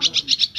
Chao.